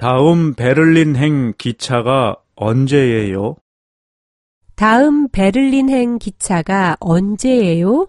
다음 베를린행 기차가 언제예요? 다음 베를린행 기차가 언제예요?